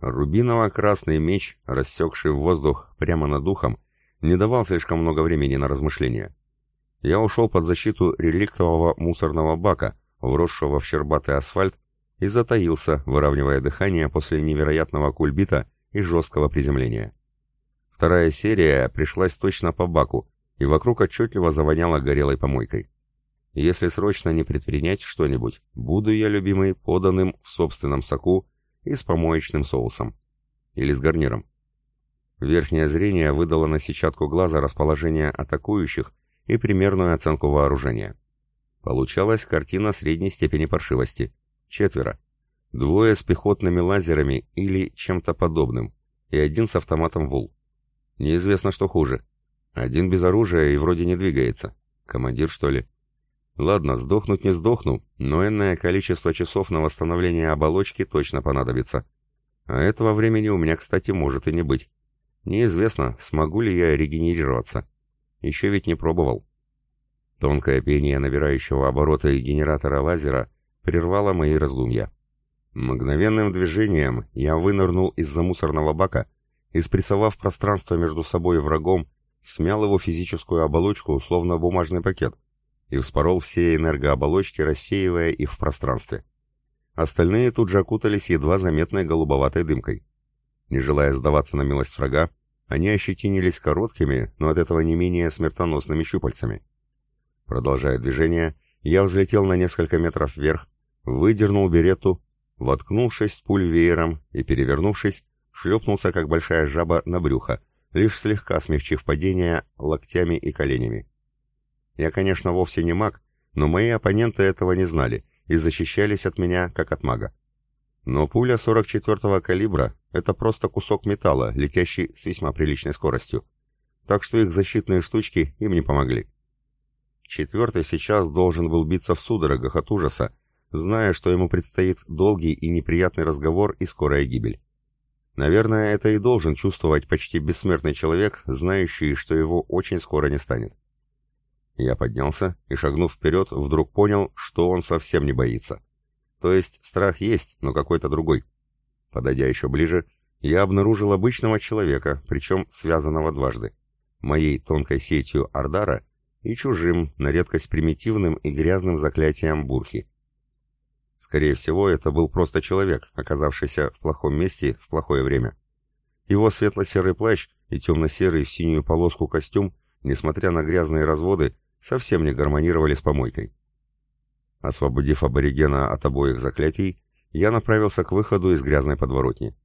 Рубиново-красный меч, рассекший воздух прямо над духом, не давал слишком много времени на размышления. Я ушел под защиту реликтового мусорного бака, вросшего в щербатый асфальт, и затаился, выравнивая дыхание после невероятного кульбита и жесткого приземления. Вторая серия пришлась точно по баку, и вокруг отчетливо завоняло горелой помойкой. Если срочно не предпринять что-нибудь, буду я, любимый, поданным в собственном соку и с помоечным соусом. Или с гарниром. Верхнее зрение выдало на сетчатку глаза расположение атакующих и примерную оценку вооружения. Получалась картина средней степени паршивости. Четверо. Двое с пехотными лазерами или чем-то подобным, и один с автоматом ВУЛ. Неизвестно, что хуже. Один без оружия и вроде не двигается. Командир, что ли? Ладно, сдохнуть не сдохну, но энное количество часов на восстановление оболочки точно понадобится. А этого времени у меня, кстати, может и не быть. Неизвестно, смогу ли я регенерироваться. Еще ведь не пробовал. Тонкое пение набирающего обороты генератора лазера прервало мои раздумья. Мгновенным движением я вынырнул из-за мусорного бака и, спрессовав пространство между собой и врагом, смял его физическую оболочку, условно бумажный пакет, и вспорол все энергооболочки, рассеивая их в пространстве. Остальные тут же окутались едва заметной голубоватой дымкой. Не желая сдаваться на милость врага, они ощетинились короткими, но от этого не менее смертоносными щупальцами. Продолжая движение, я взлетел на несколько метров вверх, выдернул берету, воткнувшись пуль веером и, перевернувшись, шлепнулся, как большая жаба, на брюхо, лишь слегка смягчив падение локтями и коленями. Я, конечно, вовсе не маг, но мои оппоненты этого не знали и защищались от меня, как от мага. Но пуля 44-го калибра — это просто кусок металла, летящий с весьма приличной скоростью. Так что их защитные штучки им не помогли. Четвертый сейчас должен был биться в судорогах от ужаса, зная, что ему предстоит долгий и неприятный разговор и скорая гибель. Наверное, это и должен чувствовать почти бессмертный человек, знающий, что его очень скоро не станет. Я поднялся и, шагнув вперед, вдруг понял, что он совсем не боится. То есть страх есть, но какой-то другой. Подойдя еще ближе, я обнаружил обычного человека, причем связанного дважды. Моей тонкой сетью Ардара и чужим, на редкость примитивным и грязным заклятием Бурхи. Скорее всего, это был просто человек, оказавшийся в плохом месте в плохое время. Его светло-серый плащ и темно-серый в синюю полоску костюм, несмотря на грязные разводы, совсем не гармонировали с помойкой. Освободив аборигена от обоих заклятий, я направился к выходу из грязной подворотни.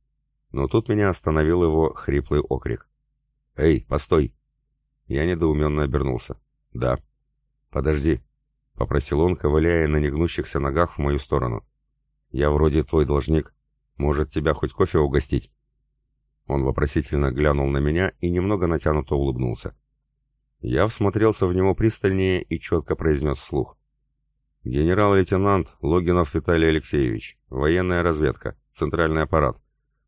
Но тут меня остановил его хриплый окрик. «Эй, постой!» Я недоуменно обернулся. «Да». «Подожди», — попросил он, ковыляя на негнущихся ногах в мою сторону. «Я вроде твой должник. Может, тебя хоть кофе угостить?» Он вопросительно глянул на меня и немного натянуто улыбнулся. Я всмотрелся в него пристальнее и четко произнес вслух. «Генерал-лейтенант Логинов Виталий Алексеевич, военная разведка, центральный аппарат,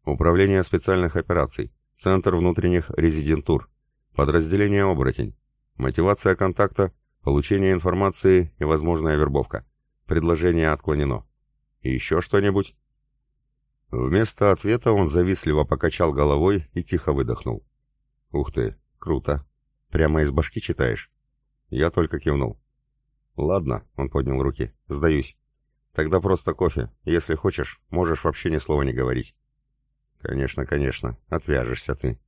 управление специальных операций, центр внутренних резидентур, подразделение «Оборотень», мотивация контакта Получение информации и возможная вербовка. Предложение отклонено. И еще что-нибудь? Вместо ответа он завистливо покачал головой и тихо выдохнул. Ух ты, круто. Прямо из башки читаешь? Я только кивнул. Ладно, он поднял руки. Сдаюсь. Тогда просто кофе. Если хочешь, можешь вообще ни слова не говорить. Конечно, конечно. Отвяжешься ты.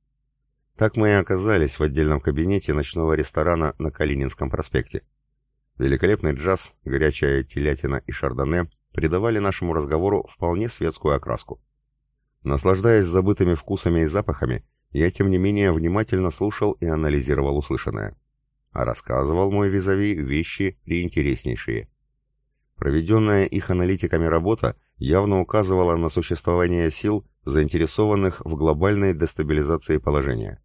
Так мы и оказались в отдельном кабинете ночного ресторана на Калининском проспекте. Великолепный джаз, горячая телятина и шардоне придавали нашему разговору вполне светскую окраску. Наслаждаясь забытыми вкусами и запахами, я тем не менее внимательно слушал и анализировал услышанное. А рассказывал мой визави вещи приинтереснейшие. Проведенная их аналитиками работа явно указывала на существование сил, заинтересованных в глобальной дестабилизации положения.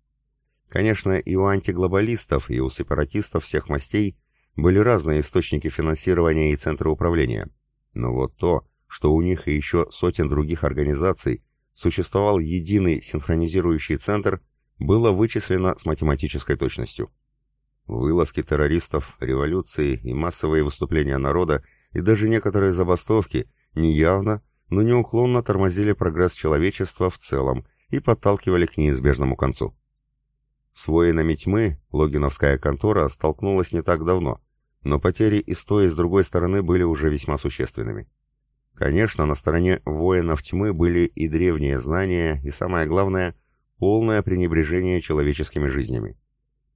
Конечно, и у антиглобалистов, и у сепаратистов всех мастей были разные источники финансирования и центры управления. Но вот то, что у них и еще сотен других организаций существовал единый синхронизирующий центр, было вычислено с математической точностью. Вылазки террористов, революции и массовые выступления народа и даже некоторые забастовки неявно, но неуклонно тормозили прогресс человечества в целом и подталкивали к неизбежному концу. С воинами тьмы логиновская контора столкнулась не так давно, но потери и с той, и с другой стороны были уже весьма существенными. Конечно, на стороне воинов тьмы были и древние знания, и самое главное, полное пренебрежение человеческими жизнями.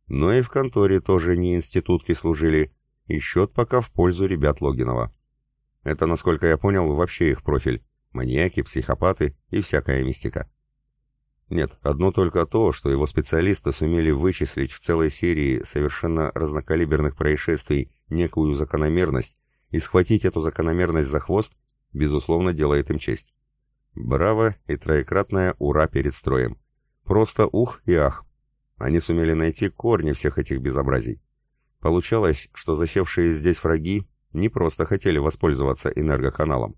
Но и в конторе тоже не институтки служили, и счет пока в пользу ребят Логинова. Это, насколько я понял, вообще их профиль. Маньяки, психопаты и всякая мистика. Нет, одно только то, что его специалисты сумели вычислить в целой серии совершенно разнокалиберных происшествий некую закономерность и схватить эту закономерность за хвост, безусловно, делает им честь. Браво и троекратное ура перед строем. Просто ух и ах. Они сумели найти корни всех этих безобразий. Получалось, что засевшие здесь враги не просто хотели воспользоваться энергоканалом.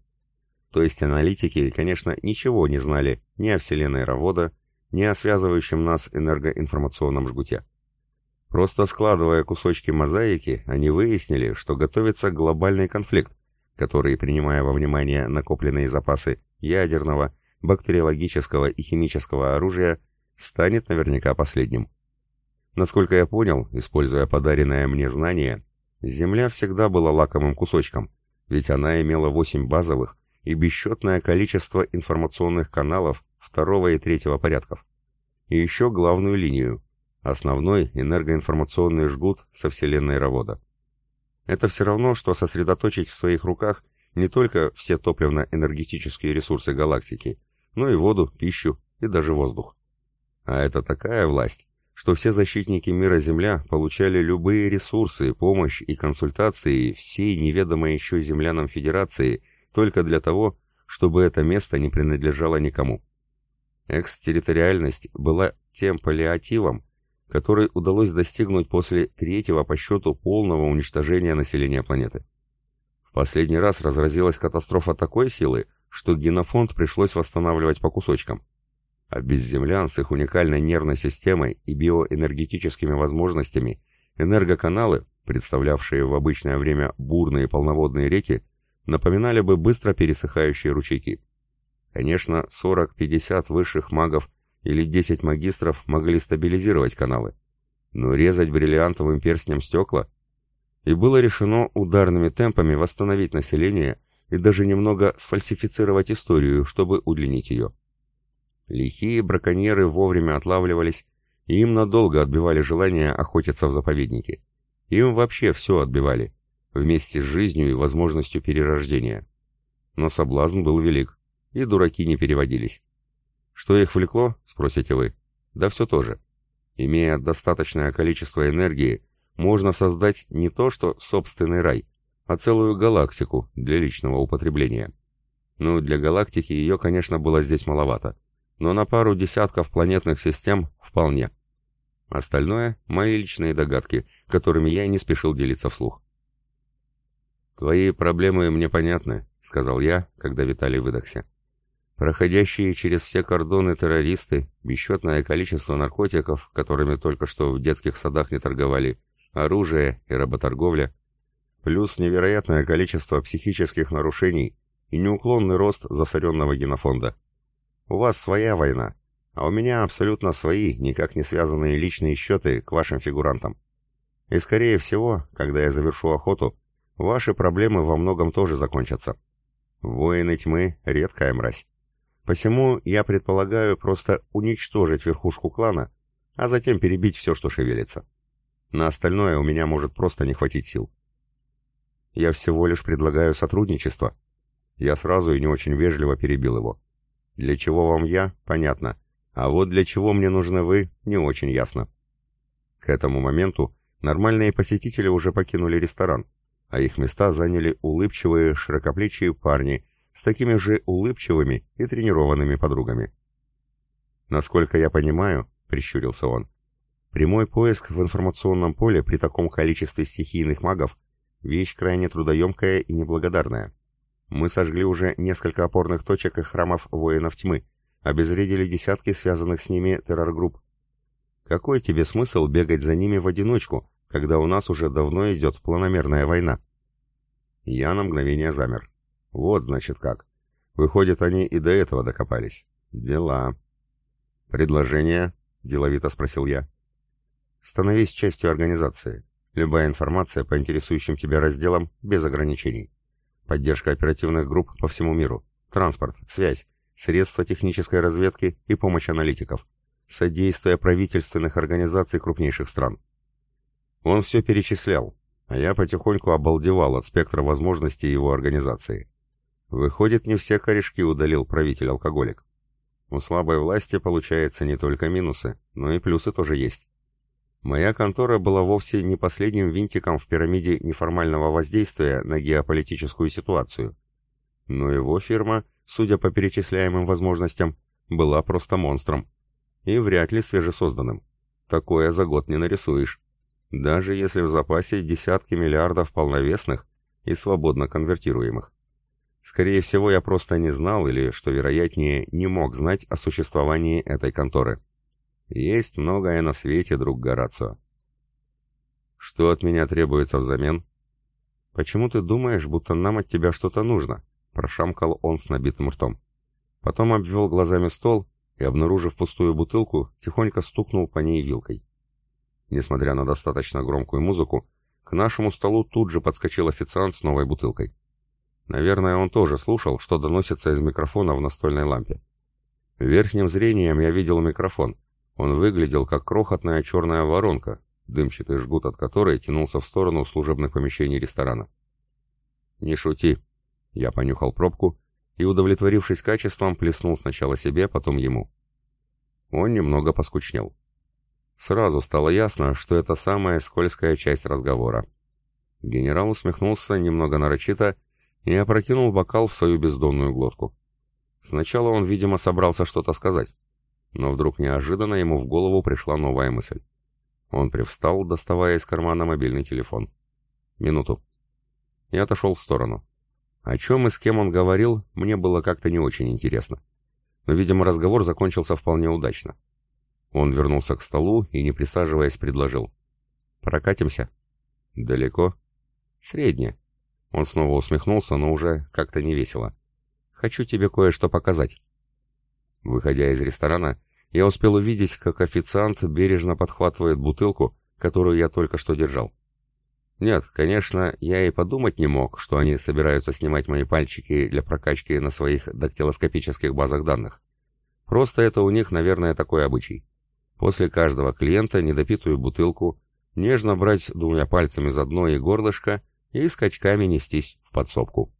То есть аналитики, конечно, ничего не знали ни о Вселенной Равода, ни о связывающем нас энергоинформационном жгуте. Просто складывая кусочки мозаики, они выяснили, что готовится глобальный конфликт, который, принимая во внимание накопленные запасы ядерного, бактериологического и химического оружия, станет наверняка последним. Насколько я понял, используя подаренное мне знание, Земля всегда была лакомым кусочком, ведь она имела 8 базовых и бесчетное количество информационных каналов второго и третьего порядков. И еще главную линию, основной энергоинформационный жгут со Вселенной Равода. Это все равно, что сосредоточить в своих руках не только все топливно-энергетические ресурсы галактики, но и воду, пищу и даже воздух. А это такая власть, что все защитники мира Земля получали любые ресурсы, помощь и консультации всей неведомой еще землянам Федерации только для того, чтобы это место не принадлежало никому. Экстерриториальность была тем паллиативом, который удалось достигнуть после третьего по счету полного уничтожения населения планеты. В последний раз разразилась катастрофа такой силы, что генофонд пришлось восстанавливать по кусочкам а без землян с их уникальной нервной системой и биоэнергетическими возможностями энергоканалы, представлявшие в обычное время бурные полноводные реки, напоминали бы быстро пересыхающие ручейки. Конечно, 40-50 высших магов или 10 магистров могли стабилизировать каналы, но резать бриллиантовым перстнем стекла и было решено ударными темпами восстановить население и даже немного сфальсифицировать историю, чтобы удлинить ее. Лихие браконьеры вовремя отлавливались, и им надолго отбивали желание охотиться в заповеднике. Им вообще все отбивали, вместе с жизнью и возможностью перерождения. Но соблазн был велик, и дураки не переводились. Что их влекло, спросите вы? Да все то же. Имея достаточное количество энергии, можно создать не то что собственный рай, а целую галактику для личного употребления. Ну, для галактики ее, конечно, было здесь маловато но на пару десятков планетных систем вполне. Остальное — мои личные догадки, которыми я не спешил делиться вслух. «Твои проблемы мне понятны», — сказал я, когда Виталий выдохся. «Проходящие через все кордоны террористы, бесчетное количество наркотиков, которыми только что в детских садах не торговали, оружие и работорговля, плюс невероятное количество психических нарушений и неуклонный рост засоренного генофонда. У вас своя война, а у меня абсолютно свои, никак не связанные личные счеты к вашим фигурантам. И скорее всего, когда я завершу охоту, ваши проблемы во многом тоже закончатся. Воины тьмы — редкая мразь. Посему я предполагаю просто уничтожить верхушку клана, а затем перебить все, что шевелится. На остальное у меня может просто не хватить сил. Я всего лишь предлагаю сотрудничество. Я сразу и не очень вежливо перебил его. Для чего вам я, понятно. А вот для чего мне нужны вы, не очень ясно. К этому моменту нормальные посетители уже покинули ресторан, а их места заняли улыбчивые, широкоплечие парни с такими же улыбчивыми и тренированными подругами. «Насколько я понимаю», — прищурился он, — «прямой поиск в информационном поле при таком количестве стихийных магов — вещь крайне трудоемкая и неблагодарная. Мы сожгли уже несколько опорных точек и храмов воинов тьмы, обезвредили десятки связанных с ними террор-групп. Какой тебе смысл бегать за ними в одиночку, когда у нас уже давно идет планомерная война? Я на мгновение замер. Вот, значит, как. Выходит, они и до этого докопались. Дела. «Предложение?» — деловито спросил я. «Становись частью организации. Любая информация по интересующим тебя разделам без ограничений. Поддержка оперативных групп по всему миру. Транспорт, связь, средства технической разведки и помощь аналитиков. Содействие правительственных организаций крупнейших стран. Он все перечислял, а я потихоньку обалдевал от спектра возможностей его организации. Выходит, не все корешки удалил правитель-алкоголик. У слабой власти получается не только минусы, но и плюсы тоже есть. Моя контора была вовсе не последним винтиком в пирамиде неформального воздействия на геополитическую ситуацию. Но его фирма, судя по перечисляемым возможностям, была просто монстром. И вряд ли свежесозданным. Такое за год не нарисуешь даже если в запасе десятки миллиардов полновесных и свободно конвертируемых. Скорее всего, я просто не знал или, что вероятнее, не мог знать о существовании этой конторы. Есть многое на свете, друг Горацио. Что от меня требуется взамен? Почему ты думаешь, будто нам от тебя что-то нужно? Прошамкал он с набитым ртом. Потом обвел глазами стол и, обнаружив пустую бутылку, тихонько стукнул по ней вилкой. Несмотря на достаточно громкую музыку, к нашему столу тут же подскочил официант с новой бутылкой. Наверное, он тоже слушал, что доносится из микрофона в настольной лампе. Верхним зрением я видел микрофон. Он выглядел как крохотная черная воронка, дымчатый жгут от которой тянулся в сторону служебных помещений ресторана. «Не шути!» Я понюхал пробку и, удовлетворившись качеством, плеснул сначала себе, потом ему. Он немного поскучнел. Сразу стало ясно, что это самая скользкая часть разговора. Генерал усмехнулся немного нарочито и опрокинул бокал в свою бездонную глотку. Сначала он, видимо, собрался что-то сказать, но вдруг неожиданно ему в голову пришла новая мысль. Он привстал, доставая из кармана мобильный телефон. Минуту. И отошел в сторону. О чем и с кем он говорил, мне было как-то не очень интересно. Но, видимо, разговор закончился вполне удачно. Он вернулся к столу и, не присаживаясь, предложил. «Прокатимся?» «Далеко?» «Средне». Он снова усмехнулся, но уже как-то невесело. «Хочу тебе кое-что показать». Выходя из ресторана, я успел увидеть, как официант бережно подхватывает бутылку, которую я только что держал. Нет, конечно, я и подумать не мог, что они собираются снимать мои пальчики для прокачки на своих дактилоскопических базах данных. Просто это у них, наверное, такой обычай. После каждого клиента недопитую бутылку нежно брать двумя пальцами за дно и горлышко и скачками нестись в подсобку.